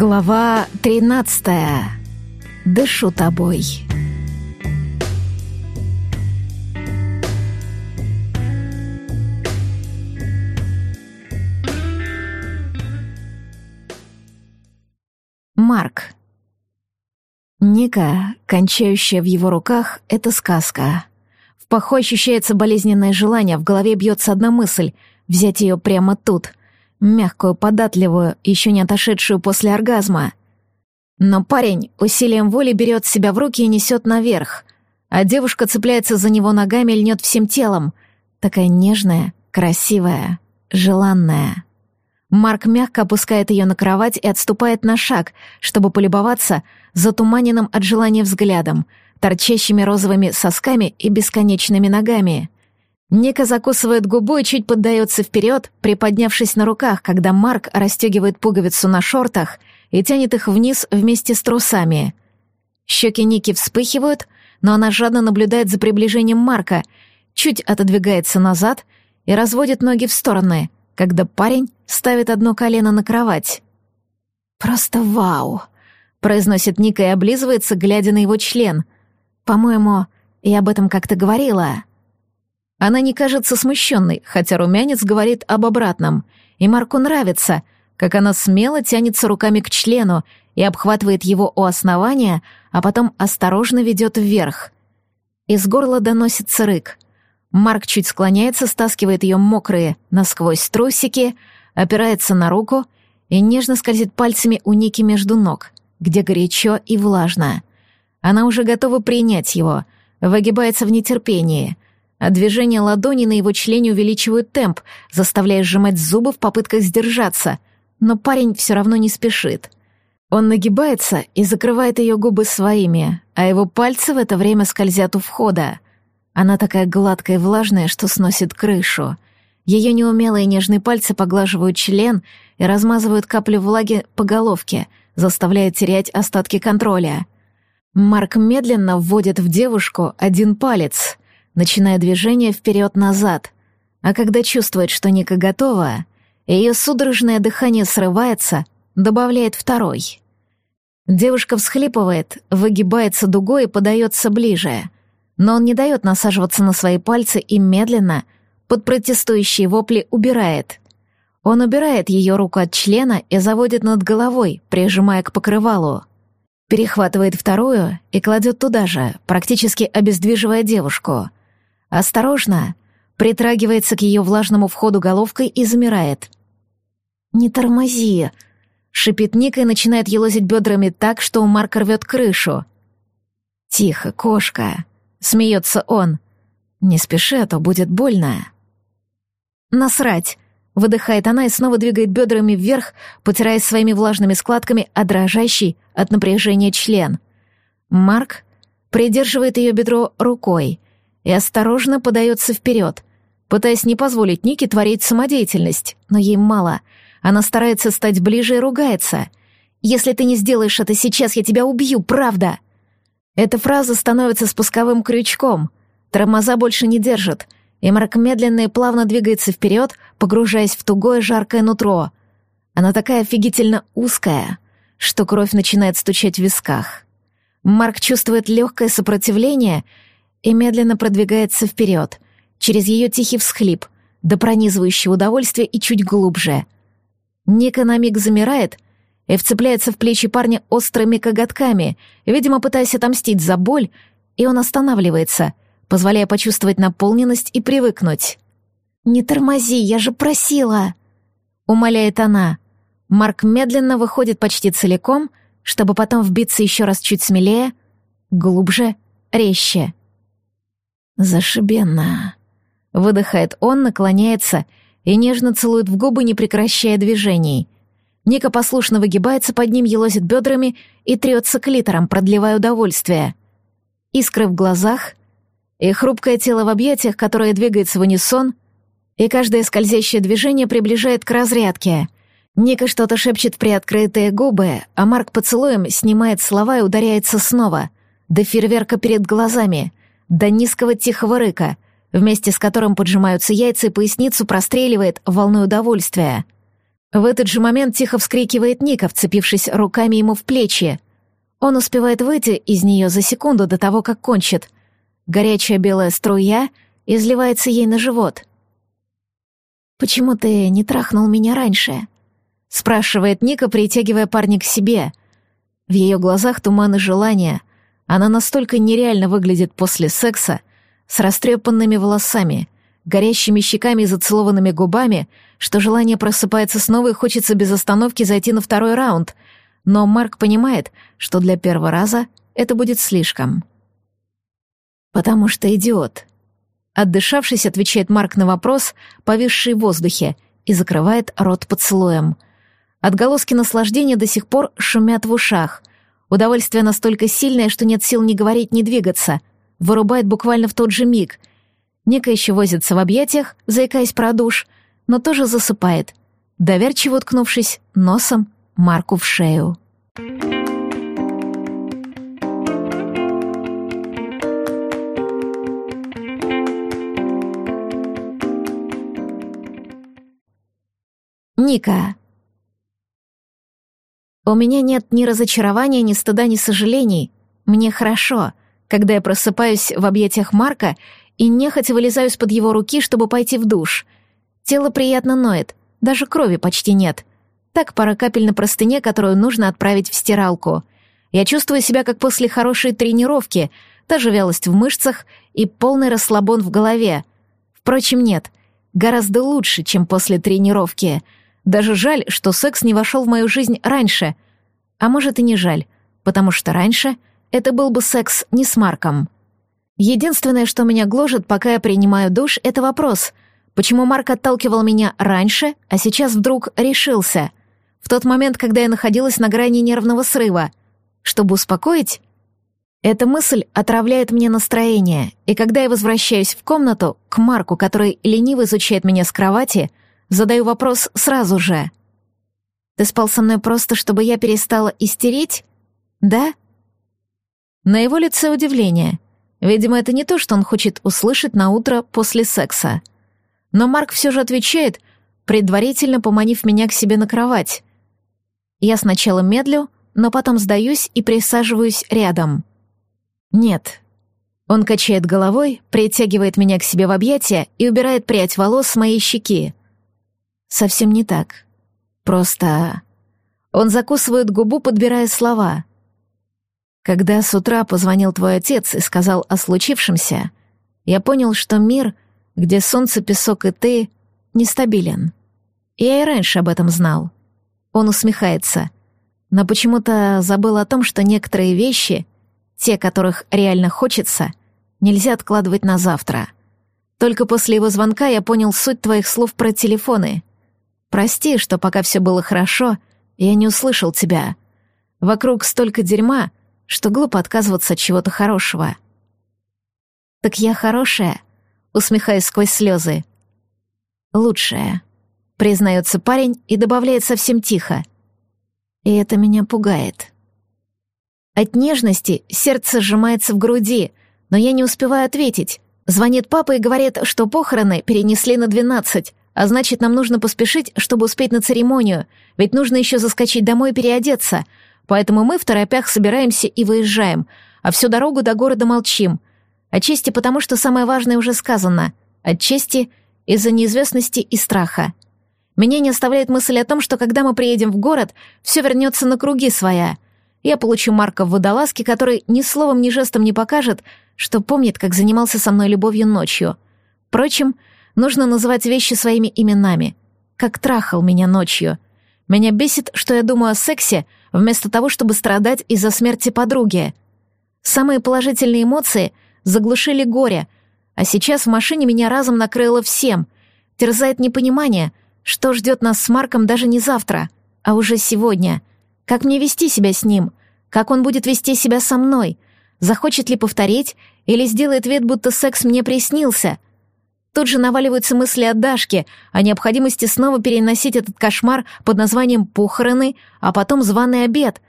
Глава 13. Дышу тобой. Марк. Ника, кончающая в его руках, — это сказка. В паху ощущается болезненное желание, в голове бьется одна мысль — взять ее прямо тут — мягкую, податливую, еще не отошедшую после оргазма. Но парень усилием воли берет себя в руки и несет наверх, а девушка цепляется за него ногами и льнет всем телом. Такая нежная, красивая, желанная. Марк мягко опускает ее на кровать и отступает на шаг, чтобы полюбоваться затуманенным от желания взглядом, торчащими розовыми сосками и бесконечными ногами. Ника закусывает губу и чуть поддается вперед, приподнявшись на руках, когда Марк расстегивает пуговицу на шортах и тянет их вниз вместе с трусами. Щеки Ники вспыхивают, но она жадно наблюдает за приближением Марка, чуть отодвигается назад и разводит ноги в стороны, когда парень ставит одно колено на кровать. «Просто вау!» — произносит Ника и облизывается, глядя на его член. «По-моему, я об этом как-то говорила». Она не кажется смущенной, хотя румянец говорит об обратном. И Марку нравится, как она смело тянется руками к члену и обхватывает его у основания, а потом осторожно ведет вверх. Из горла доносится рык. Марк чуть склоняется, стаскивает ее мокрые насквозь трусики, опирается на руку и нежно скользит пальцами у Ники между ног, где горячо и влажно. Она уже готова принять его, выгибается в нетерпении — а движения ладони на его члене увеличивают темп, заставляя сжимать зубы в попытках сдержаться, но парень все равно не спешит. Он нагибается и закрывает ее губы своими, а его пальцы в это время скользят у входа. Она такая гладкая и влажная, что сносит крышу. Ее неумелые нежные пальцы поглаживают член и размазывают капли влаги по головке, заставляя терять остатки контроля. Марк медленно вводит в девушку один палец — начиная движение вперед-назад, а когда чувствует, что Ника готова, ее судорожное дыхание срывается, добавляет второй. Девушка всхлипывает, выгибается дугой и подается ближе, но он не дает насаживаться на свои пальцы и медленно, под протестующие вопли, убирает. Он убирает ее руку от члена и заводит над головой, прижимая к покрывалу. Перехватывает вторую и кладет туда же, практически обездвиживая девушку. Осторожно, притрагивается к ее влажному входу головкой и замирает. «Не тормози!» — шипит Ника и начинает елозить бедрами так, что у Марка рвет крышу. «Тихо, кошка!» — смеется он. «Не спеши, а то будет больно». «Насрать!» — выдыхает она и снова двигает бедрами вверх, потираясь своими влажными складками, а дрожащий от напряжения член. Марк придерживает ее бедро рукой — и осторожно подается вперед, пытаясь не позволить Нике творить самодеятельность, но ей мало. Она старается стать ближе и ругается. «Если ты не сделаешь это сейчас, я тебя убью, правда!» Эта фраза становится спусковым крючком. Тормоза больше не держат, и Марк медленно и плавно двигается вперед, погружаясь в тугое жаркое нутро. Она такая офигительно узкая, что кровь начинает стучать в висках. Марк чувствует легкое сопротивление — и медленно продвигается вперед, через ее тихий всхлип, до пронизывающего удовольствия и чуть глубже. Ника на миг замирает и вцепляется в плечи парня острыми коготками, видимо, пытаясь отомстить за боль, и он останавливается, позволяя почувствовать наполненность и привыкнуть. «Не тормози, я же просила!» — умоляет она. Марк медленно выходит почти целиком, чтобы потом вбиться еще раз чуть смелее, глубже, резче. «Зашибенно!» — выдыхает он, наклоняется и нежно целует в губы, не прекращая движений. Ника послушно выгибается под ним, елозит бедрами и трется клитором, продлевая удовольствие. Искры в глазах и хрупкое тело в объятиях, которое двигается в унисон, и каждое скользящее движение приближает к разрядке. Ника что-то шепчет в приоткрытые губы, а Марк поцелуем снимает слова и ударяется снова, до фейерверка перед глазами — до низкого тихого рыка, вместе с которым поджимаются яйца и поясницу простреливает волной удовольствия. В этот же момент тихо вскрикивает Ника, вцепившись руками ему в плечи. Он успевает выйти из нее за секунду до того, как кончит. Горячая белая струя изливается ей на живот. «Почему ты не трахнул меня раньше?» — спрашивает Ника, притягивая парня к себе. В ее глазах туман и желание. Она настолько нереально выглядит после секса, с растрепанными волосами, горящими щеками и зацелованными губами, что желание просыпается снова и хочется без остановки зайти на второй раунд. Но Марк понимает, что для первого раза это будет слишком. «Потому что идиот», Отдышавшись, отвечает Марк на вопрос, повисший в воздухе, и закрывает рот поцелуем. Отголоски наслаждения до сих пор шумят в ушах. Удовольствие настолько сильное, что нет сил ни говорить, ни двигаться. Вырубает буквально в тот же миг. Ника еще возится в объятиях, заикаясь про душ, но тоже засыпает, доверчиво уткнувшись носом Марку в шею. Ника. У меня нет ни разочарования, ни стыда, ни сожалений. Мне хорошо, когда я просыпаюсь в объятиях Марка и нехотя вылезаю из-под его руки, чтобы пойти в душ. Тело приятно ноет, даже крови почти нет. Так пара капель на простыне, которую нужно отправить в стиралку. Я чувствую себя как после хорошей тренировки, та же вялость в мышцах и полный расслабон в голове. Впрочем, нет, гораздо лучше, чем после тренировки — даже жаль, что секс не вошел в мою жизнь раньше. А может и не жаль, потому что раньше это был бы секс не с Марком. Единственное, что меня гложет, пока я принимаю душ, это вопрос, почему Марк отталкивал меня раньше, а сейчас вдруг решился? В тот момент, когда я находилась на грани нервного срыва. Чтобы успокоить? Эта мысль отравляет мне настроение, и когда я возвращаюсь в комнату, к Марку, который лениво изучает меня с кровати, Задаю вопрос сразу же. «Ты спал со мной просто, чтобы я перестала истерить? Да?» На его лице удивление. Видимо, это не то, что он хочет услышать на утро после секса. Но Марк все же отвечает, предварительно поманив меня к себе на кровать. Я сначала медлю, но потом сдаюсь и присаживаюсь рядом. «Нет». Он качает головой, притягивает меня к себе в объятия и убирает прядь волос с моей щеки. Совсем не так. Просто... Он закусывает губу, подбирая слова. Когда с утра позвонил твой отец и сказал о случившемся, я понял, что мир, где солнце, песок и ты, нестабилен. Я и раньше об этом знал. Он усмехается, но почему-то забыл о том, что некоторые вещи, те, которых реально хочется, нельзя откладывать на завтра. Только после его звонка я понял суть твоих слов про телефоны. Прости, что пока все было хорошо, я не услышал тебя. Вокруг столько дерьма, что глупо отказываться от чего-то хорошего. Так я хорошая, усмехаясь сквозь слезы. Лучшая, признается парень и добавляет совсем тихо. И это меня пугает. От нежности сердце сжимается в груди, но я не успеваю ответить. Звонит папа и говорит, что похороны перенесли на двенадцать, а значит, нам нужно поспешить, чтобы успеть на церемонию, ведь нужно еще заскочить домой и переодеться. Поэтому мы в торопях собираемся и выезжаем, а всю дорогу до города молчим. Отчасти потому, что самое важное уже сказано. Отчасти из-за неизвестности и страха. Меня не оставляет мысль о том, что когда мы приедем в город, все вернется на круги своя. Я получу Марка в водолазке, который ни словом, ни жестом не покажет, что помнит, как занимался со мной любовью ночью. Впрочем, Нужно называть вещи своими именами. Как трахал меня ночью. Меня бесит, что я думаю о сексе, вместо того, чтобы страдать из-за смерти подруги. Самые положительные эмоции заглушили горе, а сейчас в машине меня разом накрыло всем. Терзает непонимание, что ждет нас с Марком даже не завтра, а уже сегодня. Как мне вести себя с ним? Как он будет вести себя со мной? Захочет ли повторить или сделает вид, будто секс мне приснился — Тут же наваливаются мысли о Дашке, о необходимости снова переносить этот кошмар под названием «похороны», а потом званый обед.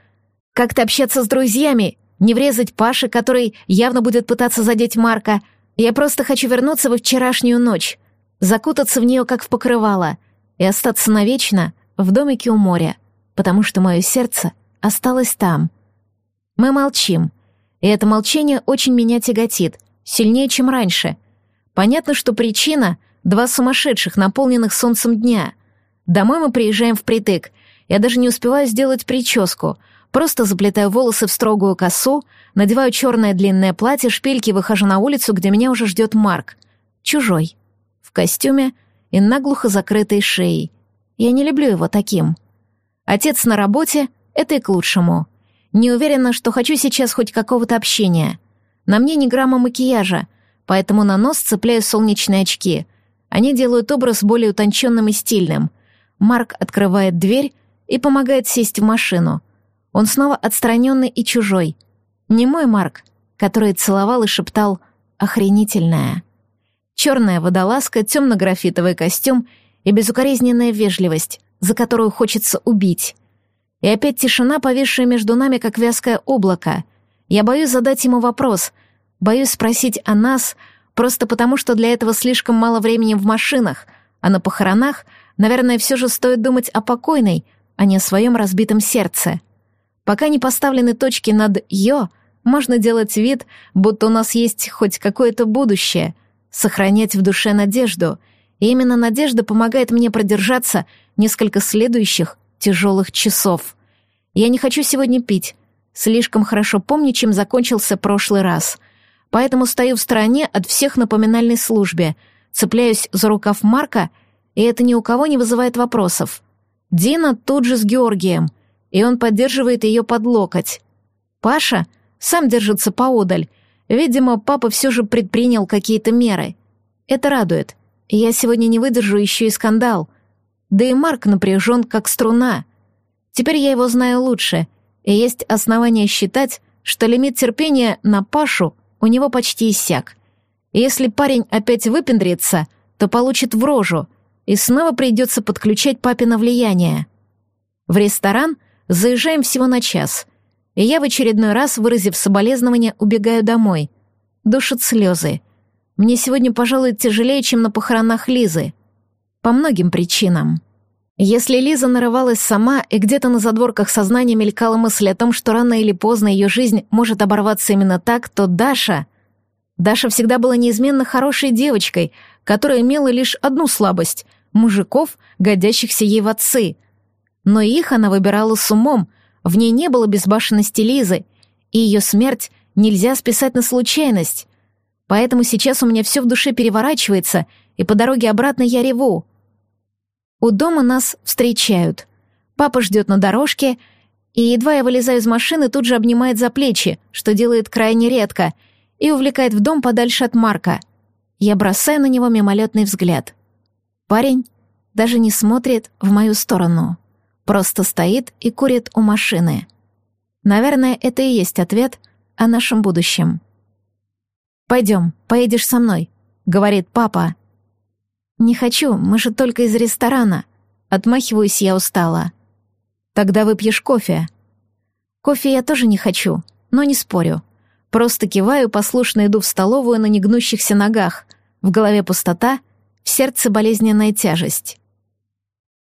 Как-то общаться с друзьями, не врезать Паше, который явно будет пытаться задеть Марка. Я просто хочу вернуться во вчерашнюю ночь, закутаться в нее, как в покрывало, и остаться навечно в домике у моря, потому что мое сердце осталось там. Мы молчим, и это молчание очень меня тяготит, сильнее, чем раньше. Понятно, что причина — два сумасшедших, наполненных солнцем дня. Домой мы приезжаем впритык. Я даже не успеваю сделать прическу. Просто заплетаю волосы в строгую косу, надеваю черное длинное платье, шпильки, выхожу на улицу, где меня уже ждет Марк. Чужой. В костюме и наглухо закрытой шеей. Я не люблю его таким. Отец на работе — это и к лучшему. Не уверена, что хочу сейчас хоть какого-то общения. На мне ни грамма макияжа, поэтому на нос цепляю солнечные очки. Они делают образ более утонченным и стильным. Марк открывает дверь и помогает сесть в машину. Он снова отстраненный и чужой. Не мой Марк, который целовал и шептал «охренительная». Черная водолазка, темно-графитовый костюм и безукоризненная вежливость, за которую хочется убить. И опять тишина, повисшая между нами, как вязкое облако. Я боюсь задать ему вопрос, боюсь спросить о нас, просто потому что для этого слишком мало времени в машинах, а на похоронах, наверное, все же стоит думать о покойной, а не о своем разбитом сердце. Пока не поставлены точки над «ё», можно делать вид, будто у нас есть хоть какое-то будущее, сохранять в душе надежду, и именно надежда помогает мне продержаться несколько следующих тяжелых часов. Я не хочу сегодня пить. Слишком хорошо помню, чем закончился прошлый раз. Поэтому стою в стороне от всех на поминальной службе, цепляюсь за рукав Марка, и это ни у кого не вызывает вопросов. Дина тут же с Георгием, и он поддерживает ее под локоть. Паша сам держится поодаль. Видимо, папа все же предпринял какие-то меры. Это радует. Я сегодня не выдержу еще и скандал — да и Марк напряжен, как струна. Теперь я его знаю лучше, и есть основания считать, что лимит терпения на Пашу у него почти иссяк. И если парень опять выпендрится, то получит в рожу, и снова придется подключать папино влияние. В ресторан заезжаем всего на час, и я в очередной раз, выразив соболезнования, убегаю домой. Душат слезы. Мне сегодня, пожалуй, тяжелее, чем на похоронах Лизы. По многим причинам. Если Лиза нарывалась сама, и где-то на задворках сознания мелькала мысль о том, что рано или поздно ее жизнь может оборваться именно так, то Даша... Даша всегда была неизменно хорошей девочкой, которая имела лишь одну слабость — мужиков, годящихся ей в отцы. Но их она выбирала с умом, в ней не было безбашенности Лизы, и ее смерть нельзя списать на случайность. Поэтому сейчас у меня все в душе переворачивается, и по дороге обратно я реву. У дома нас встречают. Папа ждет на дорожке, и едва я вылезаю из машины, тут же обнимает за плечи, что делает крайне редко, и увлекает в дом подальше от Марка. Я бросаю на него мимолетный взгляд. Парень даже не смотрит в мою сторону. Просто стоит и курит у машины. Наверное, это и есть ответ о нашем будущем. «Пойдем, поедешь со мной», — говорит папа. «Не хочу, мы же только из ресторана». Отмахиваюсь я устала. «Тогда выпьешь кофе». «Кофе я тоже не хочу, но не спорю. Просто киваю, послушно иду в столовую на негнущихся ногах. В голове пустота, в сердце болезненная тяжесть».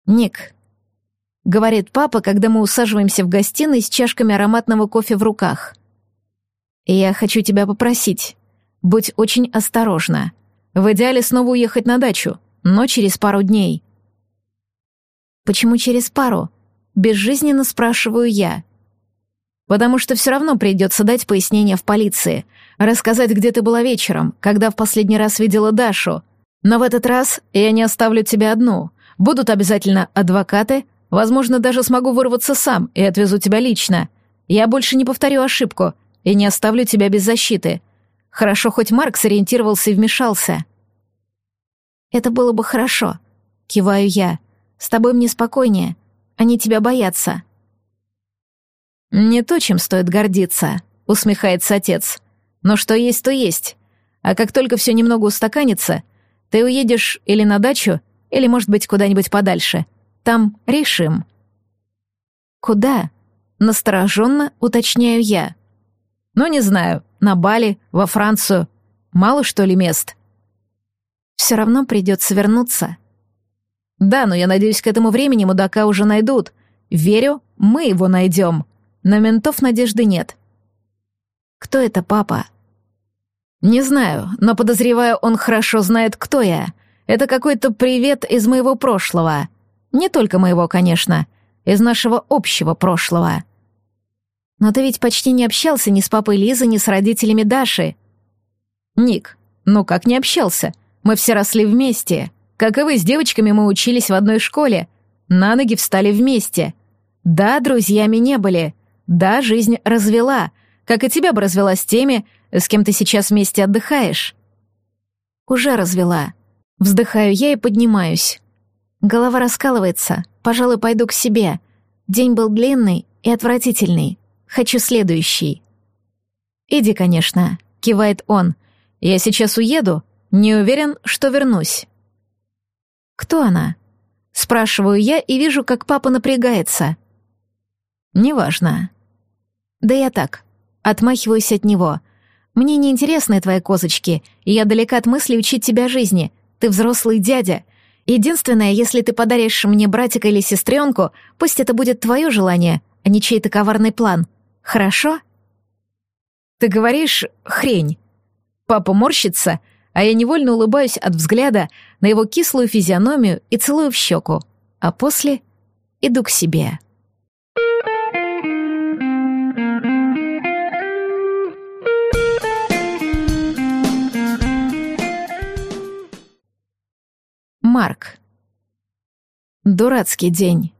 «Ник», — говорит папа, когда мы усаживаемся в гостиной с чашками ароматного кофе в руках. «Я хочу тебя попросить. Будь очень осторожна. В идеале снова уехать на дачу, но через пару дней. Почему через пару? Безжизненно спрашиваю я. Потому что все равно придется дать пояснение в полиции, рассказать, где ты была вечером, когда в последний раз видела Дашу. Но в этот раз я не оставлю тебя одну. Будут обязательно адвокаты, возможно, даже смогу вырваться сам и отвезу тебя лично. Я больше не повторю ошибку и не оставлю тебя без защиты. Хорошо, хоть Марк сориентировался и вмешался. «Это было бы хорошо», — киваю я. «С тобой мне спокойнее. Они тебя боятся». «Не то, чем стоит гордиться», — усмехается отец. «Но что есть, то есть. А как только все немного устаканится, ты уедешь или на дачу, или, может быть, куда-нибудь подальше. Там решим». «Куда?» — настороженно уточняю я. «Ну, не знаю на Бали, во Францию. Мало что ли мест? Все равно придется вернуться. Да, но я надеюсь, к этому времени мудака уже найдут. Верю, мы его найдем. На ментов надежды нет. Кто это папа? Не знаю, но подозреваю, он хорошо знает, кто я. Это какой-то привет из моего прошлого. Не только моего, конечно, из нашего общего прошлого. Но ты ведь почти не общался ни с папой Лизы, ни с родителями Даши. Ник, ну как не общался? Мы все росли вместе. Как и вы, с девочками мы учились в одной школе. На ноги встали вместе. Да, друзьями не были. Да, жизнь развела. Как и тебя бы развела с теми, с кем ты сейчас вместе отдыхаешь. Уже развела. Вздыхаю я и поднимаюсь. Голова раскалывается. Пожалуй, пойду к себе. День был длинный и отвратительный. Хочу следующий. «Иди, конечно», — кивает он. «Я сейчас уеду. Не уверен, что вернусь». «Кто она?» Спрашиваю я и вижу, как папа напрягается. «Неважно». «Да я так. Отмахиваюсь от него. Мне не интересны твои козочки, и я далека от мысли учить тебя жизни. Ты взрослый дядя. Единственное, если ты подаришь мне братика или сестренку, пусть это будет твое желание, а не чей-то коварный план. Хорошо?» «Ты говоришь хрень». Папа морщится, а я невольно улыбаюсь от взгляда на его кислую физиономию и целую в щеку, а после иду к себе. Марк. Дурацкий день.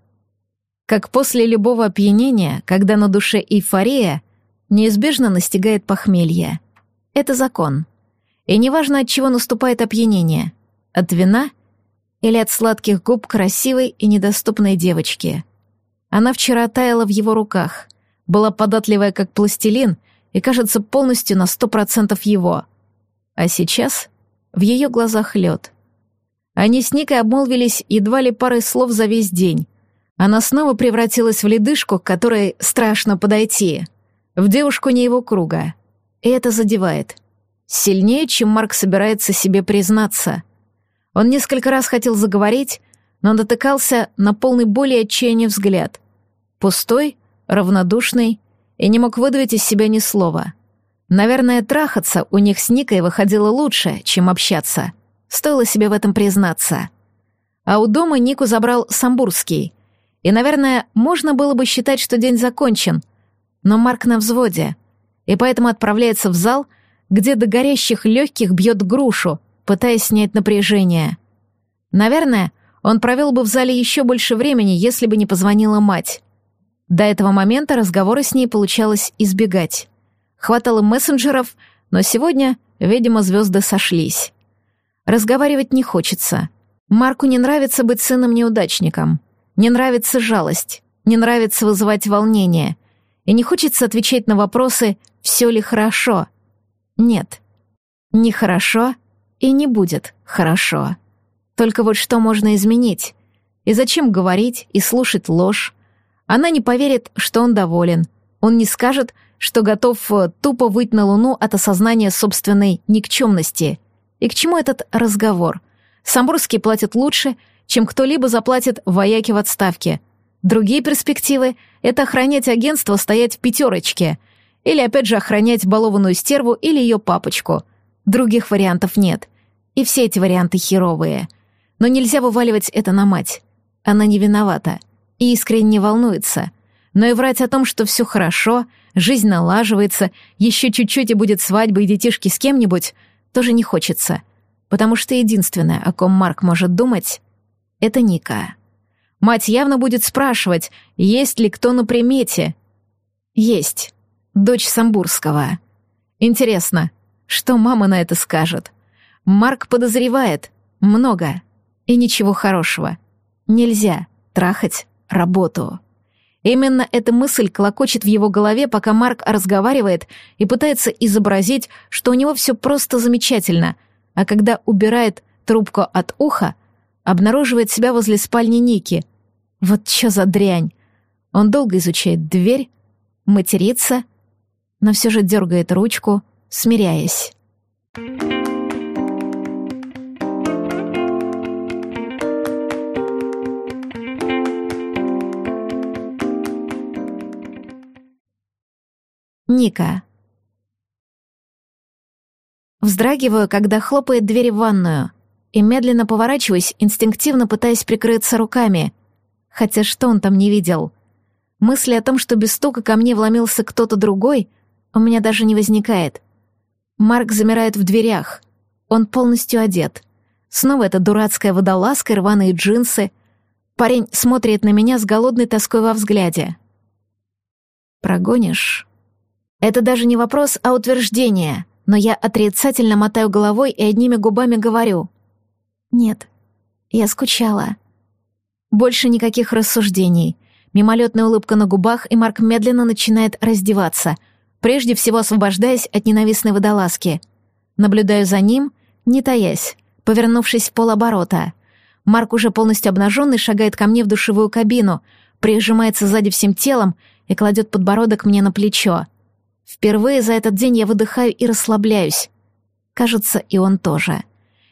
Как после любого опьянения, когда на душе эйфория, неизбежно настигает похмелье. Это закон. И неважно, от чего наступает опьянение — от вина или от сладких губ красивой и недоступной девочки. Она вчера таяла в его руках, была податливая как пластилин и, кажется, полностью на сто процентов его. А сейчас в ее глазах лед. Они с Никой обмолвились едва ли парой слов за весь день. Она снова превратилась в ледышку, к которой страшно подойти. В девушку не его круга. И это задевает. Сильнее, чем Марк собирается себе признаться. Он несколько раз хотел заговорить, но натыкался на полный боли и отчаяния взгляд. Пустой, равнодушный, и не мог выдавить из себя ни слова. Наверное, трахаться у них с Никой выходило лучше, чем общаться. Стоило себе в этом признаться. А у дома Нику забрал Самбурский. И, наверное, можно было бы считать, что день закончен. Но Марк на взводе. И поэтому отправляется в зал — где до горящих легких бьет грушу, пытаясь снять напряжение. Наверное, он провел бы в зале еще больше времени, если бы не позвонила мать. До этого момента разговоры с ней получалось избегать. Хватало мессенджеров, но сегодня, видимо, звезды сошлись. Разговаривать не хочется. Марку не нравится быть сыном-неудачником. Не нравится жалость. Не нравится вызывать волнение. И не хочется отвечать на вопросы «все ли хорошо?». Нет. Не хорошо и не будет хорошо. Только вот что можно изменить? И зачем говорить и слушать ложь? Она не поверит, что он доволен. Он не скажет, что готов э, тупо выйти на Луну от осознания собственной никчемности. И к чему этот разговор? Самбурские платят лучше, чем кто-либо заплатит вояки в отставке. Другие перспективы — это охранять агентство, стоять в пятерочке — или опять же охранять балованную стерву или ее папочку. Других вариантов нет. И все эти варианты херовые. Но нельзя вываливать это на мать. Она не виновата. И искренне волнуется. Но и врать о том, что все хорошо, жизнь налаживается, еще чуть-чуть и будет свадьба и детишки с кем-нибудь, тоже не хочется. Потому что единственное, о ком Марк может думать, это Ника. Мать явно будет спрашивать, есть ли кто на примете. Есть дочь Самбурского. Интересно, что мама на это скажет? Марк подозревает много и ничего хорошего. Нельзя трахать работу. Именно эта мысль клокочет в его голове, пока Марк разговаривает и пытается изобразить, что у него все просто замечательно, а когда убирает трубку от уха, обнаруживает себя возле спальни Ники. Вот чё за дрянь! Он долго изучает дверь, матерится, но все же дергает ручку, смиряясь. Ника. Вздрагиваю, когда хлопает дверь в ванную — и медленно поворачиваюсь, инстинктивно пытаясь прикрыться руками. Хотя что он там не видел? Мысли о том, что без стука ко мне вломился кто-то другой, у меня даже не возникает. Марк замирает в дверях. Он полностью одет. Снова эта дурацкая водолазка рваные джинсы. Парень смотрит на меня с голодной тоской во взгляде. «Прогонишь?» Это даже не вопрос, а утверждение, но я отрицательно мотаю головой и одними губами говорю. «Нет, я скучала». Больше никаких рассуждений. Мимолетная улыбка на губах, и Марк медленно начинает раздеваться, прежде всего освобождаясь от ненавистной водолазки. Наблюдаю за ним, не таясь, повернувшись в полоборота. Марк уже полностью обнаженный шагает ко мне в душевую кабину, прижимается сзади всем телом и кладет подбородок мне на плечо. Впервые за этот день я выдыхаю и расслабляюсь. Кажется, и он тоже.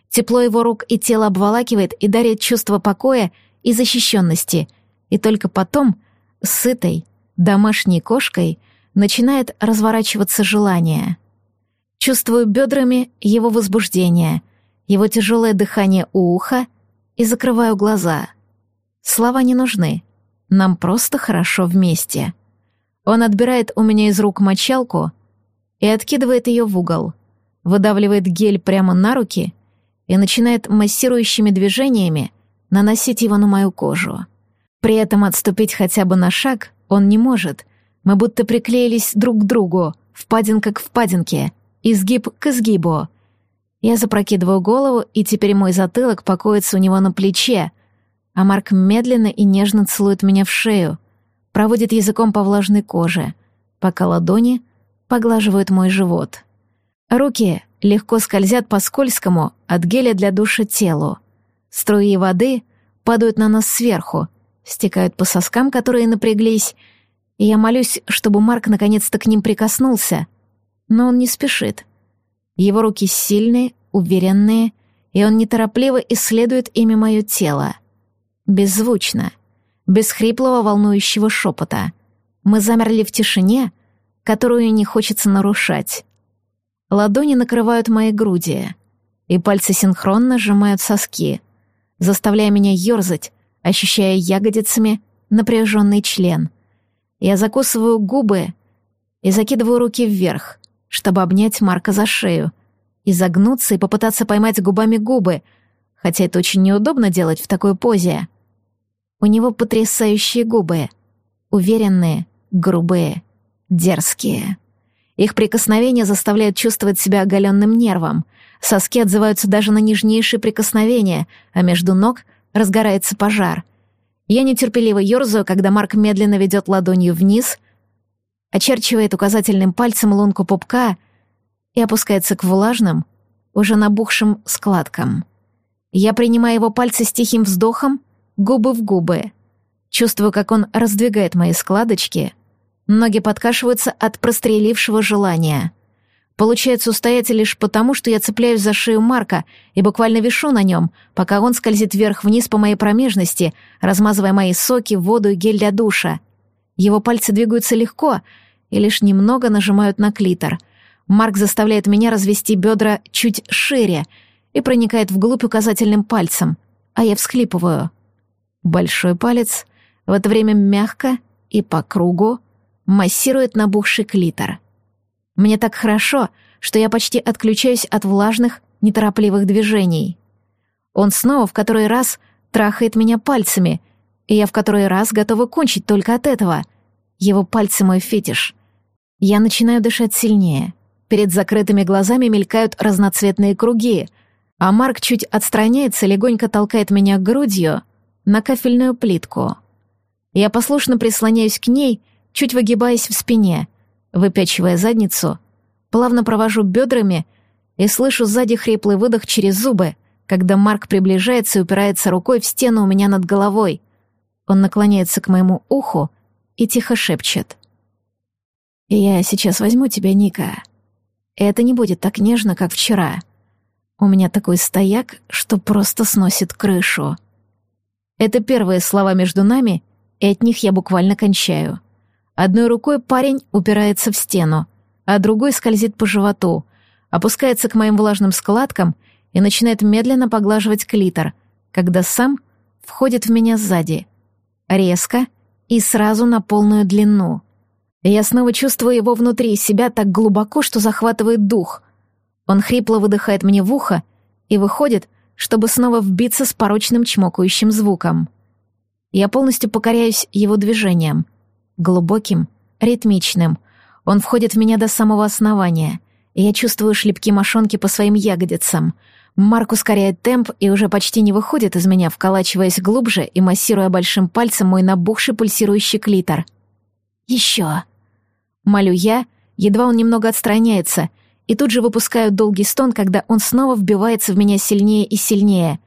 Тепло его рук и тела обволакивает и дарит чувство покоя и защищенности. И только потом, сытой, домашней кошкой, начинает разворачиваться желание. Чувствую бедрами его возбуждение, его тяжелое дыхание у уха и закрываю глаза. Слова не нужны. Нам просто хорошо вместе. Он отбирает у меня из рук мочалку и откидывает ее в угол, выдавливает гель прямо на руки и начинает массирующими движениями наносить его на мою кожу. При этом отступить хотя бы на шаг он не может. Мы будто приклеились друг к другу, впадинка к впадинке, изгиб к изгибу. Я запрокидываю голову, и теперь мой затылок покоится у него на плече, а Марк медленно и нежно целует меня в шею — проводит языком по влажной коже, пока ладони поглаживают мой живот. Руки легко скользят по скользкому от геля для душа телу. Струи воды падают на нас сверху, стекают по соскам, которые напряглись, и я молюсь, чтобы Марк наконец-то к ним прикоснулся. Но он не спешит. Его руки сильные, уверенные, и он неторопливо исследует ими мое тело. Беззвучно, без хриплого волнующего шепота. Мы замерли в тишине, которую не хочется нарушать. Ладони накрывают мои груди, и пальцы синхронно сжимают соски, заставляя меня ерзать, ощущая ягодицами напряженный член. Я закусываю губы и закидываю руки вверх, чтобы обнять Марка за шею, изогнуться и попытаться поймать губами губы, хотя это очень неудобно делать в такой позе. У него потрясающие губы. Уверенные, грубые, дерзкие. Их прикосновение заставляет чувствовать себя оголенным нервом. Соски отзываются даже на нежнейшие прикосновения, а между ног разгорается пожар. Я нетерпеливо ерзаю, когда Марк медленно ведет ладонью вниз, очерчивает указательным пальцем лунку пупка и опускается к влажным, уже набухшим складкам. Я принимаю его пальцы с тихим вздохом губы в губы. Чувствую, как он раздвигает мои складочки. Ноги подкашиваются от прострелившего желания. Получается устоять лишь потому, что я цепляюсь за шею Марка и буквально вишу на нем, пока он скользит вверх-вниз по моей промежности, размазывая мои соки, воду и гель для душа. Его пальцы двигаются легко и лишь немного нажимают на клитор. Марк заставляет меня развести бедра чуть шире и проникает вглубь указательным пальцем, а я всхлипываю — Большой палец в это время мягко и по кругу массирует набухший клитор. Мне так хорошо, что я почти отключаюсь от влажных, неторопливых движений. Он снова в который раз трахает меня пальцами, и я в который раз готова кончить только от этого. Его пальцы мой фетиш. Я начинаю дышать сильнее. Перед закрытыми глазами мелькают разноцветные круги, а Марк чуть отстраняется, легонько толкает меня грудью на кафельную плитку. Я послушно прислоняюсь к ней, чуть выгибаясь в спине, выпячивая задницу, плавно провожу бедрами и слышу сзади хриплый выдох через зубы, когда Марк приближается и упирается рукой в стену у меня над головой. Он наклоняется к моему уху и тихо шепчет. «Я сейчас возьму тебя, Ника. И это не будет так нежно, как вчера. У меня такой стояк, что просто сносит крышу». Это первые слова между нами, и от них я буквально кончаю. Одной рукой парень упирается в стену, а другой скользит по животу, опускается к моим влажным складкам и начинает медленно поглаживать клитор, когда сам входит в меня сзади. Резко и сразу на полную длину. Я снова чувствую его внутри себя так глубоко, что захватывает дух. Он хрипло выдыхает мне в ухо и выходит, чтобы снова вбиться с порочным чмокающим звуком. Я полностью покоряюсь его движениям. Глубоким, ритмичным. Он входит в меня до самого основания, я чувствую шлепки мошонки по своим ягодицам. Марк ускоряет темп и уже почти не выходит из меня, вколачиваясь глубже и массируя большим пальцем мой набухший пульсирующий клитор. «Еще!» Молю я, едва он немного отстраняется, и тут же выпускаю долгий стон, когда он снова вбивается в меня сильнее и сильнее.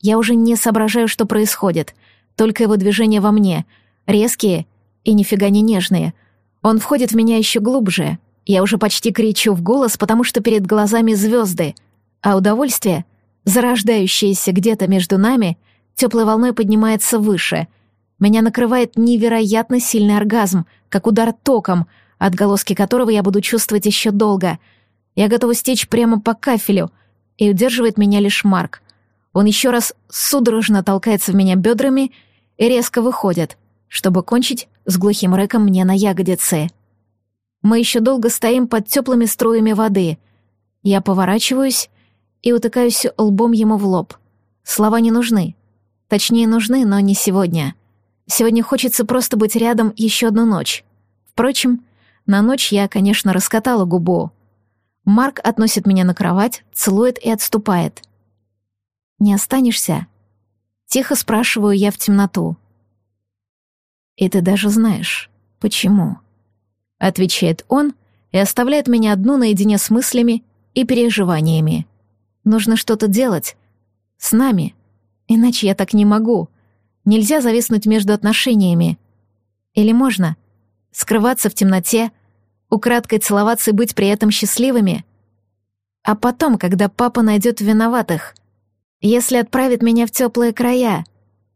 Я уже не соображаю, что происходит — только его движения во мне, резкие и нифига не нежные. Он входит в меня еще глубже. Я уже почти кричу в голос, потому что перед глазами звезды, а удовольствие, зарождающееся где-то между нами, теплой волной поднимается выше. Меня накрывает невероятно сильный оргазм, как удар током, отголоски которого я буду чувствовать еще долго. Я готова стечь прямо по кафелю, и удерживает меня лишь Марк. Он еще раз судорожно толкается в меня бедрами и резко выходит, чтобы кончить с глухим рэком мне на ягодице. Мы еще долго стоим под теплыми струями воды. Я поворачиваюсь и утыкаюсь лбом ему в лоб. Слова не нужны. Точнее, нужны, но не сегодня. Сегодня хочется просто быть рядом еще одну ночь. Впрочем, на ночь я, конечно, раскатала губу. Марк относит меня на кровать, целует и отступает — не останешься?» Тихо спрашиваю я в темноту. «И ты даже знаешь, почему?» Отвечает он и оставляет меня одну наедине с мыслями и переживаниями. Нужно что-то делать. С нами. Иначе я так не могу. Нельзя зависнуть между отношениями. Или можно? Скрываться в темноте, украдкой целоваться и быть при этом счастливыми? А потом, когда папа найдет виноватых, если отправит меня в теплые края,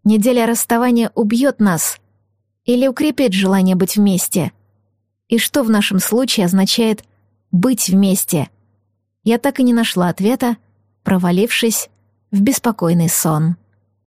неделя расставания убьет нас или укрепит желание быть вместе. И что в нашем случае означает «быть вместе»? Я так и не нашла ответа, провалившись в беспокойный сон.